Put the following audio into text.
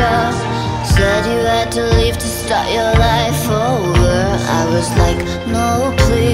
Said you had to leave to start your life over. I was like, no please.